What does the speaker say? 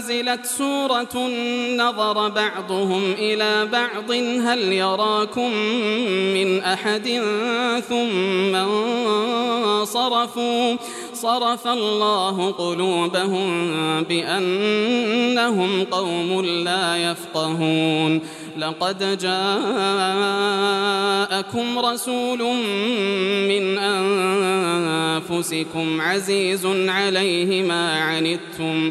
أنزلت سورة نظر بعضهم إلى بعض هل يراكم من أحد ثم انصرفوا صرف الله قلوبهم بأنهم قوم لا يفقهون لقد جاءكم رسول من أنفسكم عزيز عليه ما عنتم